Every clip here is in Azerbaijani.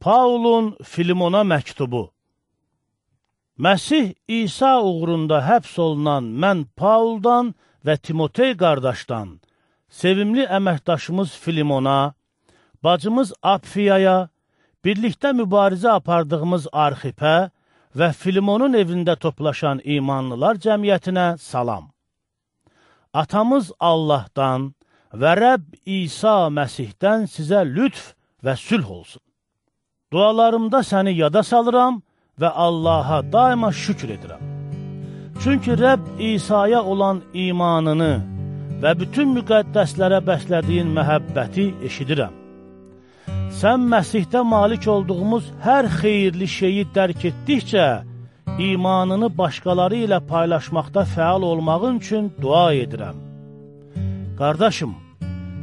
Paulun Filimona məktubu Məsih İsa uğrunda həbs olunan mən Pauldan və Timotey qardaşdan, sevimli əməkdaşımız Filimona, bacımız Apfiyaya, birlikdə mübarizə apardığımız Arxipə və Filimonun evində toplaşan imanlılar cəmiyyətinə salam. Atamız Allahdan və Rəbb İsa Məsihdən sizə lütf və sülh olsun. Dualarımda səni yada salıram və Allaha daima şükür edirəm. Çünki Rəbb İsa'ya olan imanını və bütün müqəddəslərə bəslədiyin məhəbbəti eşidirəm. Sən Məsihdə malik olduğumuz hər xeyirli şeyi dərk etdikcə, imanını başqaları ilə paylaşmaqda fəal olmağın üçün dua edirəm. Qardaşım,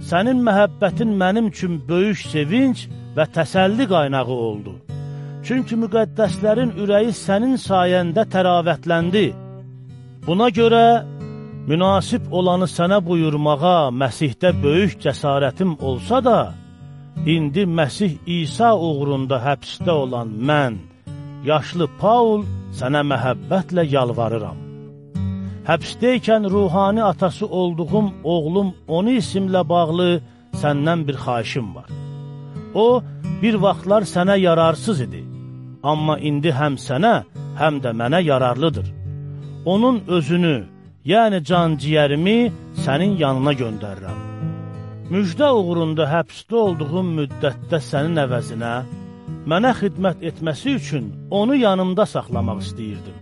sənin məhəbbətin mənim üçün böyük sevinç və təsəlli qaynağı oldu. Çünki müqəddəslərin ürəyi sənin sayəndə təravətləndi. Buna görə münasib olanı sənə buyurmağa Məsihdə böyük cəsarətim olsa da, indi Məsih İsa uğrunda həbsdə olan mən, yaşlı Paul, sənə məhəbbətlə yalvarıram. Həbsdəykən ruhani atası olduğum oğlum onu isimlə bağlı səndən bir xaişim var. O, bir vaxtlar sənə yararsız idi, amma indi həm sənə, həm də mənə yararlıdır. Onun özünü, yəni can-ciyərimi sənin yanına göndərirəm. Müjdə uğrunda həbsdə olduğum müddətdə sənin əvəzinə, mənə xidmət etməsi üçün onu yanımda saxlamaq istəyirdim.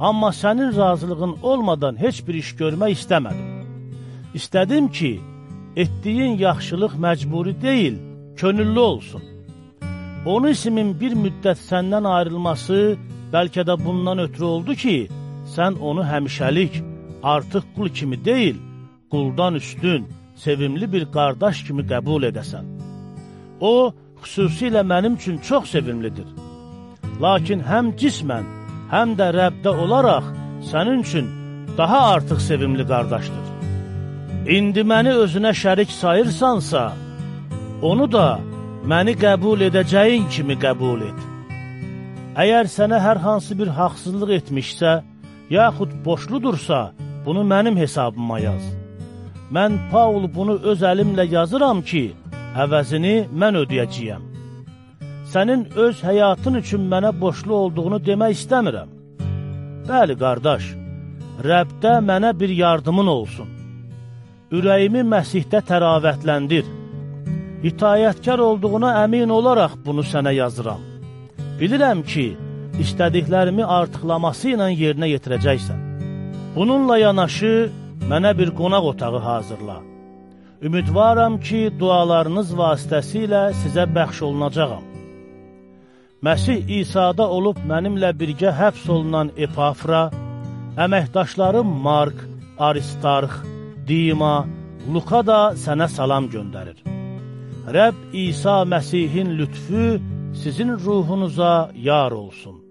Amma sənin razılığın olmadan heç bir iş görmək istəmədim. İstədim ki, etdiyin yaxşılıq məcburi deyil, könüllü olsun. Onun isimin bir müddət səndən ayrılması bəlkə də bundan ötürü oldu ki, sən onu həmişəlik, artıq qul kimi deyil, quldan üstün, sevimli bir qardaş kimi qəbul edəsən. O, xüsusilə mənim üçün çox sevimlidir. Lakin həm cismən, həm də Rəbdə olaraq sənin üçün daha artıq sevimli qardaşdır. İndi məni özünə şərik sayırsansa, onu da məni qəbul edəcəyin kimi qəbul et. Əgər sənə hər hansı bir haqsızlıq etmişsə, yaxud boşludursa, bunu mənim hesabıma yaz. Mən Paul bunu öz əlimlə yazıram ki, əvəzini mən ödəyəcəyəm. Sənin öz həyatın üçün mənə boşlu olduğunu demək istəmirəm. Bəli, qardaş, Rəbdə mənə bir yardımın olsun. Ürəyimi Məsihdə təravətləndir itayətkar olduğuna əmin olaraq bunu sənə yazıram. Bilirəm ki, istədiklərimi artıqlaması ilə yerinə yetirəcəksən. Bununla yanaşı, mənə bir qonaq otağı hazırla. Ümidvaram ki, dualarınız vasitəsilə sizə bəxş olunacaqam. Məsih İsa'da olub mənimlə birgə həbs olunan Epafra, əməkdaşlarım Mark, Aristarx, Dima, Luka da sənə salam göndərir. Rəbb İsa Məsihin lütfü sizin ruhunuza yar olsun.